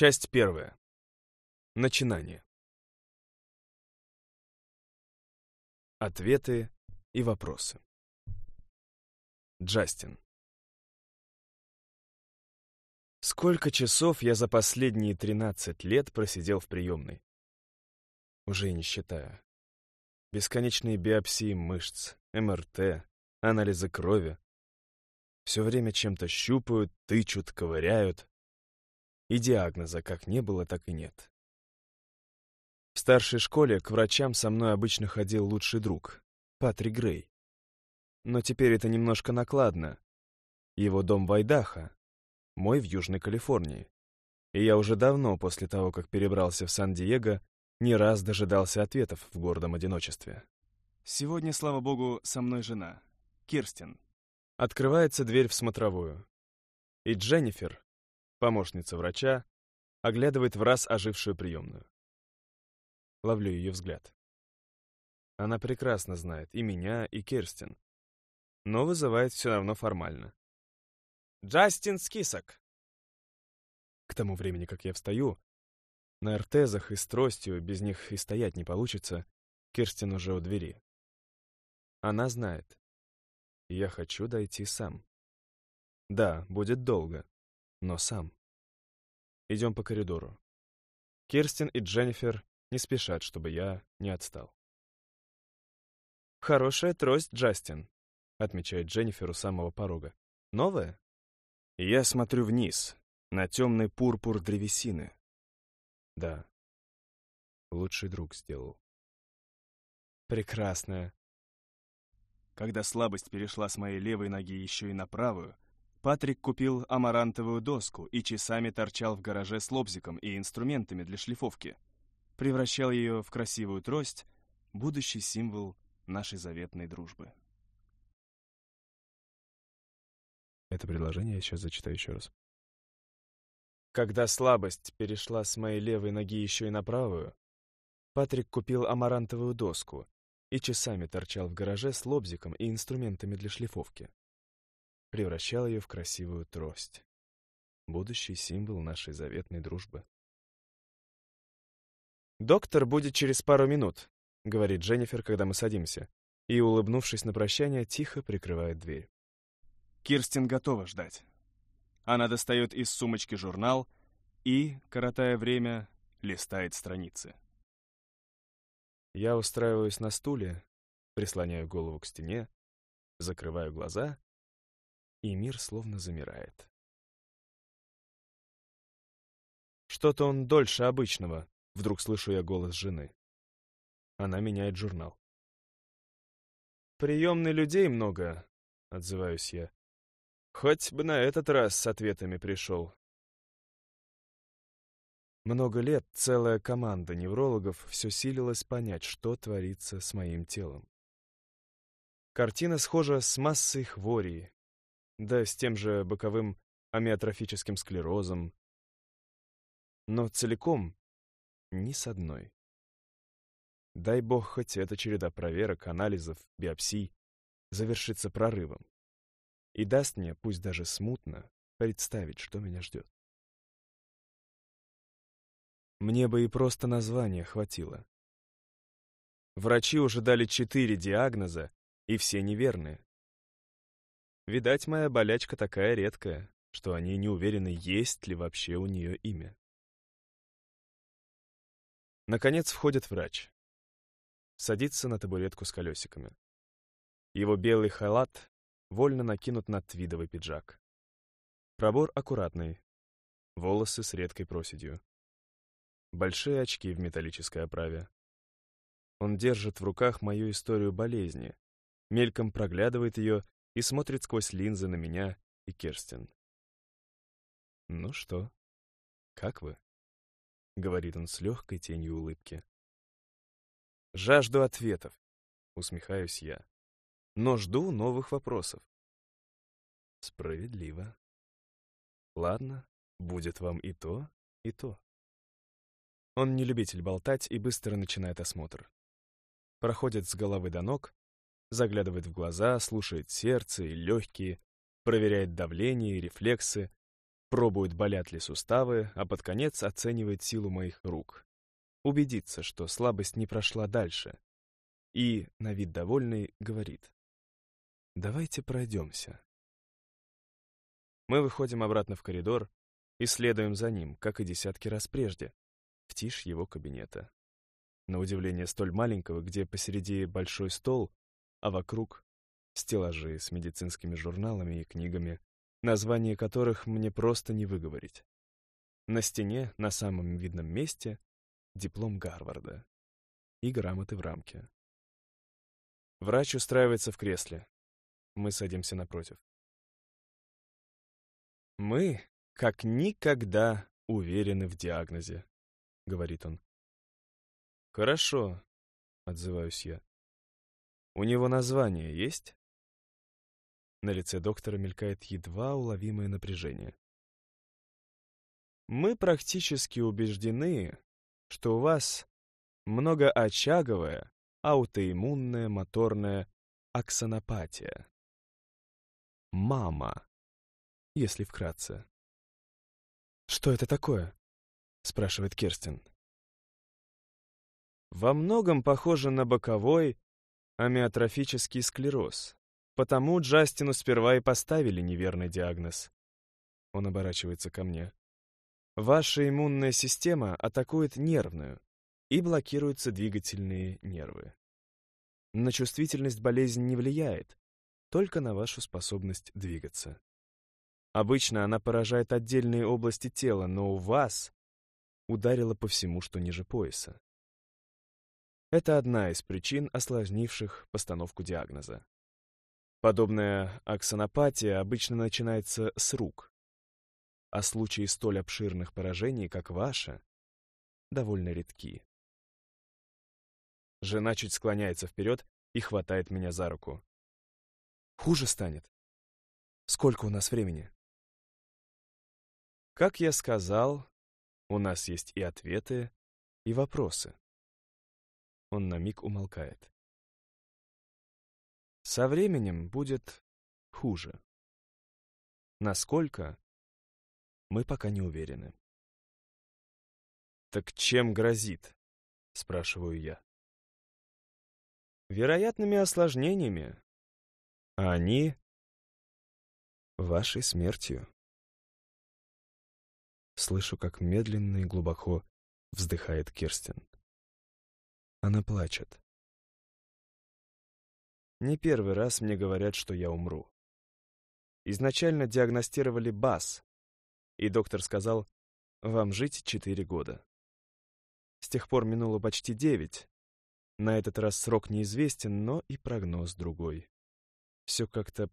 Часть первая. Начинание. Ответы и вопросы. Джастин. Сколько часов я за последние 13 лет просидел в приемной? Уже не считая. Бесконечные биопсии мышц, МРТ, анализы крови. Все время чем-то щупают, тычут, ковыряют. И диагноза как не было, так и нет. В старшей школе к врачам со мной обычно ходил лучший друг, Патрик Грей. Но теперь это немножко накладно. Его дом в Айдахо, мой в Южной Калифорнии. И я уже давно, после того, как перебрался в Сан-Диего, не раз дожидался ответов в гордом одиночестве. Сегодня, слава богу, со мной жена, Кирстин. Открывается дверь в смотровую. И Дженнифер, Помощница врача оглядывает в раз ожившую приемную. Ловлю ее взгляд. Она прекрасно знает и меня, и Керстин, но вызывает все равно формально. «Джастин Скисок!» К тому времени, как я встаю, на артезах и с тростью, без них и стоять не получится, Керстин уже у двери. Она знает. Я хочу дойти сам. Да, будет долго но сам. Идем по коридору. Кирстин и Дженнифер не спешат, чтобы я не отстал. «Хорошая трость, Джастин», — отмечает Дженнифер у самого порога. «Новая?» Я смотрю вниз, на темный пурпур древесины. Да, лучший друг сделал. Прекрасная. Когда слабость перешла с моей левой ноги еще и на правую, Патрик купил амарантовую доску и часами торчал в гараже с лобзиком и инструментами для шлифовки. Превращал ее в красивую трость, будущий символ нашей заветной дружбы. Это предложение я сейчас зачитаю еще раз. Когда слабость перешла с моей левой ноги еще и на правую, Патрик купил амарантовую доску и часами торчал в гараже с лобзиком и инструментами для шлифовки превращал ее в красивую трость. Будущий символ нашей заветной дружбы. «Доктор будет через пару минут», — говорит Дженнифер, когда мы садимся, и, улыбнувшись на прощание, тихо прикрывает дверь. Кирстин готова ждать. Она достает из сумочки журнал и, коротая время, листает страницы. Я устраиваюсь на стуле, прислоняю голову к стене, закрываю глаза и мир словно замирает. Что-то он дольше обычного, вдруг слышу я голос жены. Она меняет журнал. «Приемной людей много», — отзываюсь я. «Хоть бы на этот раз с ответами пришел». Много лет целая команда неврологов все силилась понять, что творится с моим телом. Картина схожа с массой хворей, да с тем же боковым амиотрофическим склерозом. Но целиком ни с одной. Дай бог, хоть эта череда проверок, анализов, биопсий завершится прорывом и даст мне, пусть даже смутно, представить, что меня ждет. Мне бы и просто названия хватило. Врачи уже дали четыре диагноза, и все неверные. Видать, моя болячка такая редкая, что они не уверены, есть ли вообще у нее имя. Наконец входит врач. Садится на табуретку с колесиками. Его белый халат вольно накинут на твидовый пиджак. Пробор аккуратный, волосы с редкой проседью. Большие очки в металлической оправе. Он держит в руках мою историю болезни, мельком проглядывает ее и смотрит сквозь линзы на меня и Керстин. «Ну что, как вы?» — говорит он с легкой тенью улыбки. «Жажду ответов», — усмехаюсь я, «но жду новых вопросов». «Справедливо. Ладно, будет вам и то, и то». Он не любитель болтать и быстро начинает осмотр. Проходит с головы до ног, заглядывает в глаза, слушает сердце и легкие, проверяет давление и рефлексы, пробует, болят ли суставы, а под конец оценивает силу моих рук. Убедиться, что слабость не прошла дальше. И, на вид довольный, говорит. «Давайте пройдемся». Мы выходим обратно в коридор и следуем за ним, как и десятки раз прежде, в тишь его кабинета. На удивление столь маленького, где посереди большой стол, а вокруг стеллажи с медицинскими журналами и книгами, название которых мне просто не выговорить. На стене, на самом видном месте, диплом Гарварда и грамоты в рамке. Врач устраивается в кресле. Мы садимся напротив. «Мы, как никогда, уверены в диагнозе», — говорит он. «Хорошо», — отзываюсь я. «У него название есть?» На лице доктора мелькает едва уловимое напряжение. Мы практически убеждены, что у вас многоочаговая аутоиммунная моторная аксонопатия. Мама, если вкратце. «Что это такое?» — спрашивает Керстин. Во многом похоже на боковой амиотрофический склероз. Потому Джастину сперва и поставили неверный диагноз. Он оборачивается ко мне. Ваша иммунная система атакует нервную и блокируются двигательные нервы. На чувствительность болезнь не влияет, только на вашу способность двигаться. Обычно она поражает отдельные области тела, но у вас ударила по всему, что ниже пояса. Это одна из причин, осложнивших постановку диагноза. Подобная аксонопатия обычно начинается с рук, а случаи столь обширных поражений, как ваша, довольно редки. Жена чуть склоняется вперед и хватает меня за руку. Хуже станет. Сколько у нас времени? Как я сказал, у нас есть и ответы, и вопросы. Он на миг умолкает. Со временем будет хуже. Насколько? Мы пока не уверены. «Так чем грозит?» — спрашиваю я. «Вероятными осложнениями. А они — вашей смертью». Слышу, как медленно и глубоко вздыхает Кирстин. Она плачет. Не первый раз мне говорят, что я умру. Изначально диагностировали БАС, и доктор сказал, вам жить четыре года. С тех пор минуло почти девять. На этот раз срок неизвестен, но и прогноз другой. Все как-то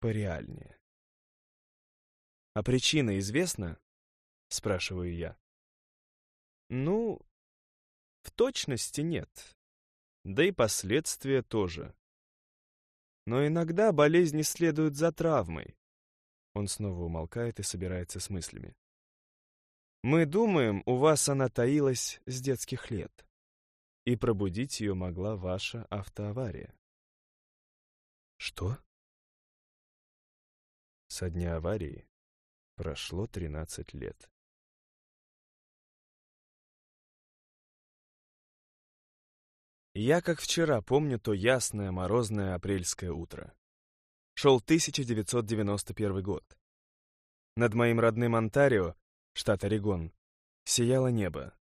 пореальнее. «А причина известна?» — спрашиваю я. «Ну, в точности нет. Да и последствия тоже. Но иногда болезни следуют за травмой. Он снова умолкает и собирается с мыслями. Мы думаем, у вас она таилась с детских лет. И пробудить ее могла ваша автоавария. Что? Со дня аварии прошло 13 лет. Я как вчера помню то ясное морозное апрельское утро. Шел 1991 год. Над моим родным Онтарио, штат Орегон, сияло небо.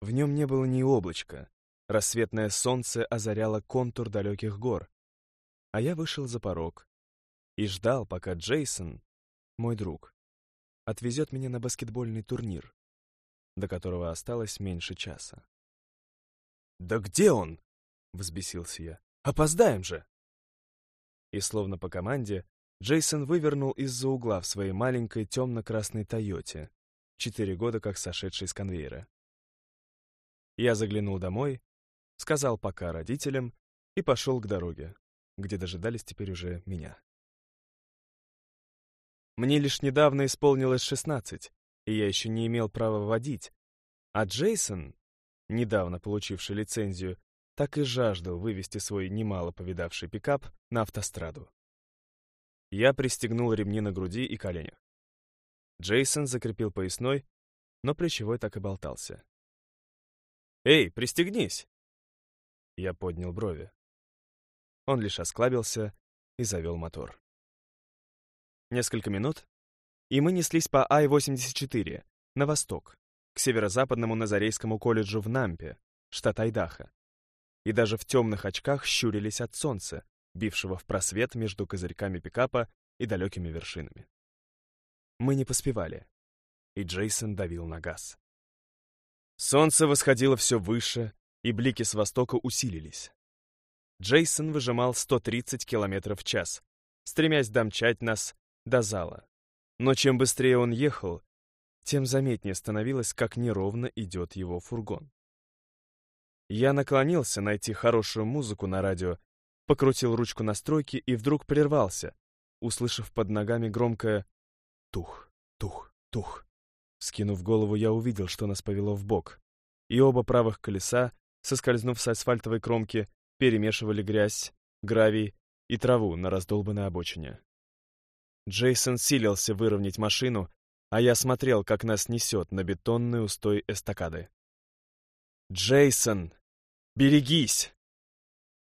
В нем не было ни облачка. Рассветное солнце озаряло контур далеких гор. А я вышел за порог и ждал, пока Джейсон, мой друг, отвезет меня на баскетбольный турнир, до которого осталось меньше часа. «Да где он?» — взбесился я. «Опоздаем же!» И словно по команде, Джейсон вывернул из-за угла в своей маленькой темно-красной «Тойоте», четыре года как сошедший с конвейера. Я заглянул домой, сказал пока родителям и пошел к дороге, где дожидались теперь уже меня. Мне лишь недавно исполнилось 16, и я еще не имел права водить, а Джейсон, недавно получивший лицензию, так и жаждал вывести свой немало повидавший пикап на автостраду. Я пристегнул ремни на груди и коленях. Джейсон закрепил поясной, но плечевой так и болтался. «Эй, пристегнись!» Я поднял брови. Он лишь осклабился и завел мотор. Несколько минут, и мы неслись по Ай-84 на восток, к северо-западному Назарейскому колледжу в Нампе, штат Айдахо. И даже в темных очках щурились от солнца, бившего в просвет между козырьками пикапа и далекими вершинами. Мы не поспевали, и Джейсон давил на газ. Солнце восходило все выше, и блики с востока усилились. Джейсон выжимал 130 км в час, стремясь домчать нас до зала. Но чем быстрее он ехал, тем заметнее становилось, как неровно идет его фургон. Я наклонился найти хорошую музыку на радио, покрутил ручку настройки и вдруг прервался, услышав под ногами громкое «тух, тух, тух». Скинув голову, я увидел, что нас повело в бок, и оба правых колеса, соскользнув с асфальтовой кромки, перемешивали грязь, гравий и траву на раздолбанной обочине. Джейсон силился выровнять машину, а я смотрел, как нас несет на бетонный устой эстакады. «Джейсон! Берегись!»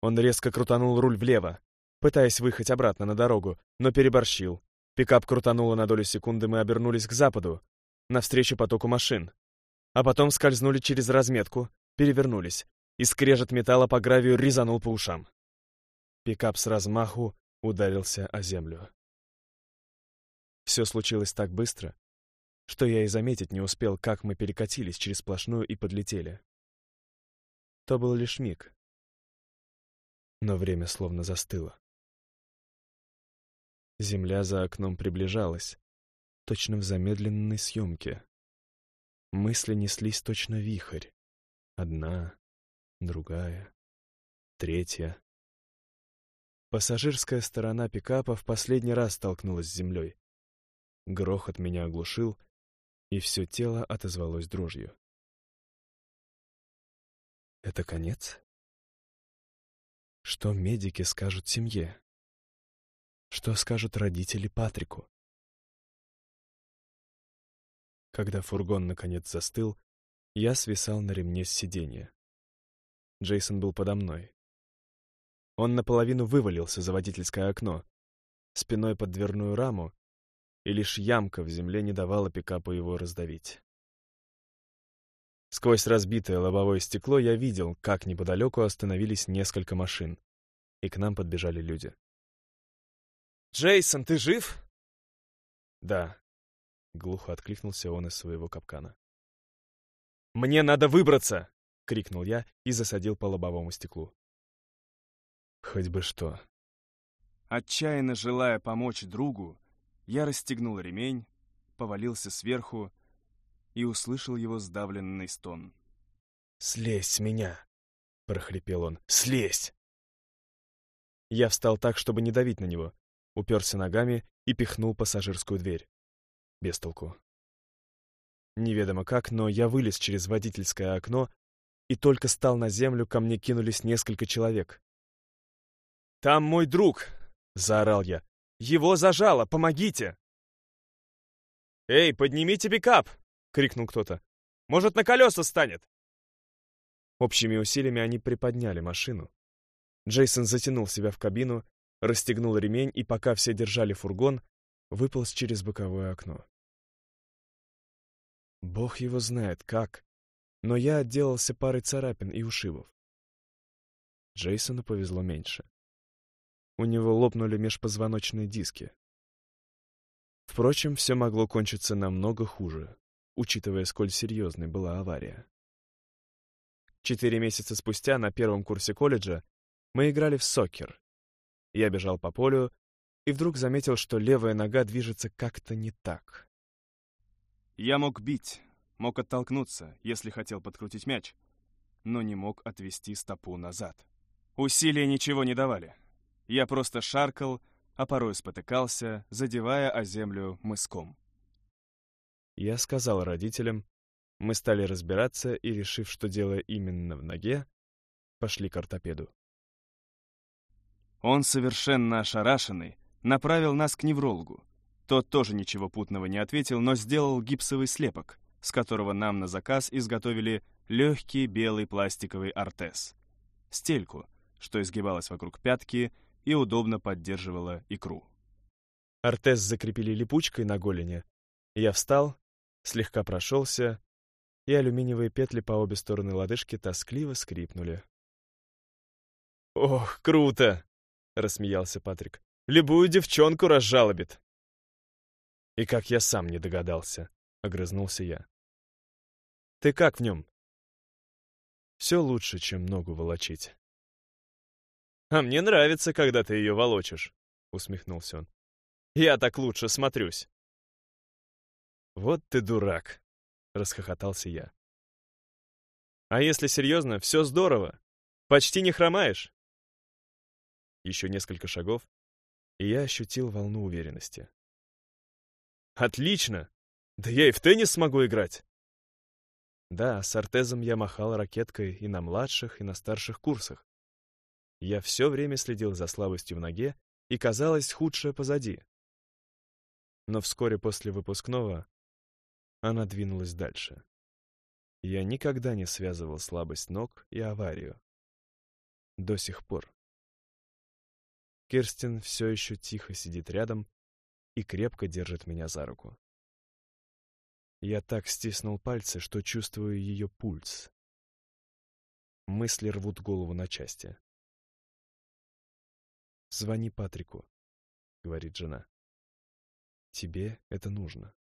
Он резко крутанул руль влево, пытаясь выехать обратно на дорогу, но переборщил. Пикап крутануло на долю секунды, мы обернулись к западу, навстречу потоку машин. А потом скользнули через разметку, перевернулись, и скрежет металла по гравию резанул по ушам. Пикап с размаху ударился о землю. Все случилось так быстро, что я и заметить не успел, как мы перекатились через сплошную и подлетели. То был лишь миг. Но время словно застыло. Земля за окном приближалась, точно в замедленной съемке. Мысли неслись точно вихрь. Одна, другая, третья. Пассажирская сторона пикапа в последний раз столкнулась с землей. Грохот меня оглушил, и все тело отозвалось дрожью. Это конец? Что медики скажут семье? Что скажут родители Патрику? Когда фургон наконец застыл, я свисал на ремне с сиденья. Джейсон был подо мной. Он наполовину вывалился за водительское окно, спиной под дверную раму, и лишь ямка в земле не давала пикапу его раздавить. Сквозь разбитое лобовое стекло я видел, как неподалеку остановились несколько машин, и к нам подбежали люди. «Джейсон, ты жив?» «Да», — глухо откликнулся он из своего капкана. «Мне надо выбраться!» — крикнул я и засадил по лобовому стеклу. «Хоть бы что». Отчаянно желая помочь другу, я расстегнул ремень, повалился сверху и услышал его сдавленный стон. «Слезь с меня!» — прохрипел он. «Слезь!» Я встал так, чтобы не давить на него, уперся ногами и пихнул пассажирскую дверь. Без толку. Неведомо как, но я вылез через водительское окно и только стал на землю, ко мне кинулись несколько человек. «Там мой друг!» — заорал я. Его зажало! Помогите!» «Эй, поднимите пикап!» — крикнул кто-то. «Может, на колеса станет!» Общими усилиями они приподняли машину. Джейсон затянул себя в кабину, расстегнул ремень и, пока все держали фургон, выполз через боковое окно. Бог его знает как, но я отделался парой царапин и ушибов. Джейсону повезло меньше. У него лопнули межпозвоночные диски. Впрочем, все могло кончиться намного хуже, учитывая, сколь серьезной была авария. Четыре месяца спустя на первом курсе колледжа мы играли в сокер. Я бежал по полю и вдруг заметил, что левая нога движется как-то не так. Я мог бить, мог оттолкнуться, если хотел подкрутить мяч, но не мог отвести стопу назад. Усилия ничего не давали. Я просто шаркал, а порой спотыкался, задевая о землю мыском. Я сказал родителям, мы стали разбираться и, решив, что дело именно в ноге, пошли к ортопеду. Он, совершенно ошарашенный, направил нас к неврологу. Тот тоже ничего путного не ответил, но сделал гипсовый слепок, с которого нам на заказ изготовили легкий белый пластиковый артез. Стельку, что изгибалась вокруг пятки и удобно поддерживала икру. Артез закрепили липучкой на голени. Я встал, слегка прошелся, и алюминиевые петли по обе стороны лодыжки тоскливо скрипнули. «Ох, круто!» — рассмеялся Патрик. «Любую девчонку разжалобит!» «И как я сам не догадался!» — огрызнулся я. «Ты как в нем?» «Все лучше, чем ногу волочить». «А мне нравится, когда ты ее волочишь», — усмехнулся он. «Я так лучше смотрюсь». «Вот ты дурак», — расхохотался я. «А если серьезно, все здорово. Почти не хромаешь». Еще несколько шагов, и я ощутил волну уверенности. «Отлично! Да я и в теннис смогу играть!» Да, с артезом я махал ракеткой и на младших, и на старших курсах. Я все время следил за слабостью в ноге, и казалось, худшее позади. Но вскоре после выпускного она двинулась дальше. Я никогда не связывал слабость ног и аварию. До сих пор. Керстин все еще тихо сидит рядом и крепко держит меня за руку. Я так стиснул пальцы, что чувствую ее пульс. Мысли рвут голову на части. «Звони Патрику», — говорит жена. «Тебе это нужно».